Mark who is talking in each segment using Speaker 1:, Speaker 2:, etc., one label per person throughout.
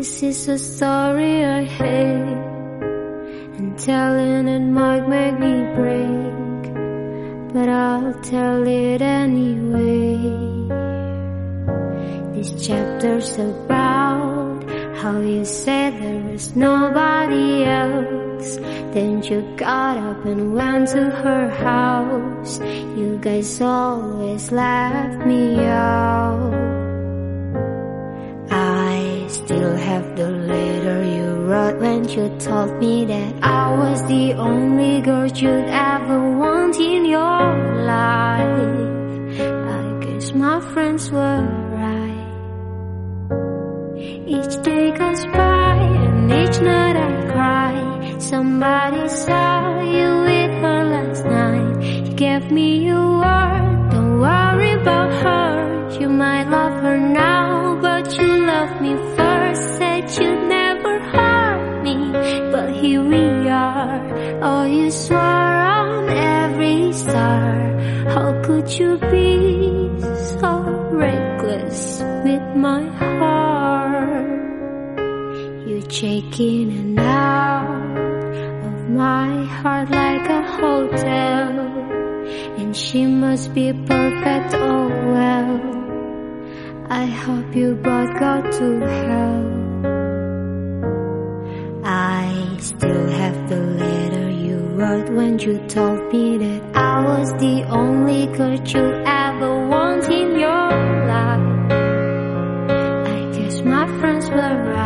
Speaker 1: This is a story I hate, and telling it might make me break, but I'll tell it anyway. This chapter's about how you said there was nobody else. Then you got up and went to her house. You guys always left me out. Still have the letter you wrote when you told me that I was the only girl you'd ever want in your life. I guess my friends were right. Each day goes by and each night I cry. Somebody saw you with her last night. You gave me your word, don't worry about her. You might love Oh, you swore on every star. How could you be so reckless with my heart? You check in and out of my heart like a hotel, and she must be perfect. Oh well. I hope you both go to hell. Still have the letter you wrote when you told me that I was the only girl you ever want in your life. I guess my friends were right.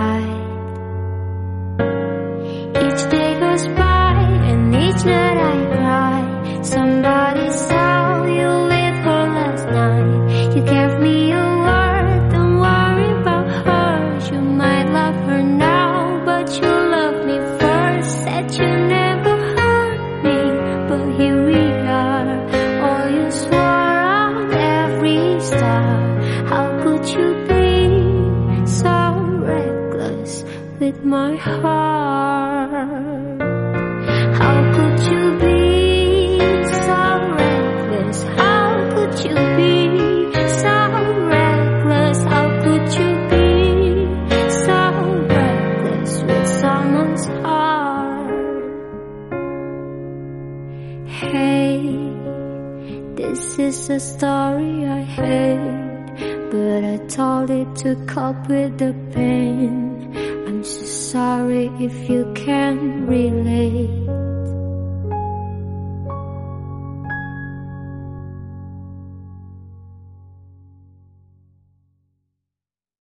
Speaker 1: With my heart? How could you be so reckless? How could you be so reckless? How could you be so reckless with someone's heart? Hey, this is a story I hate, but I told it to cope with the pain so sorry if you can relate.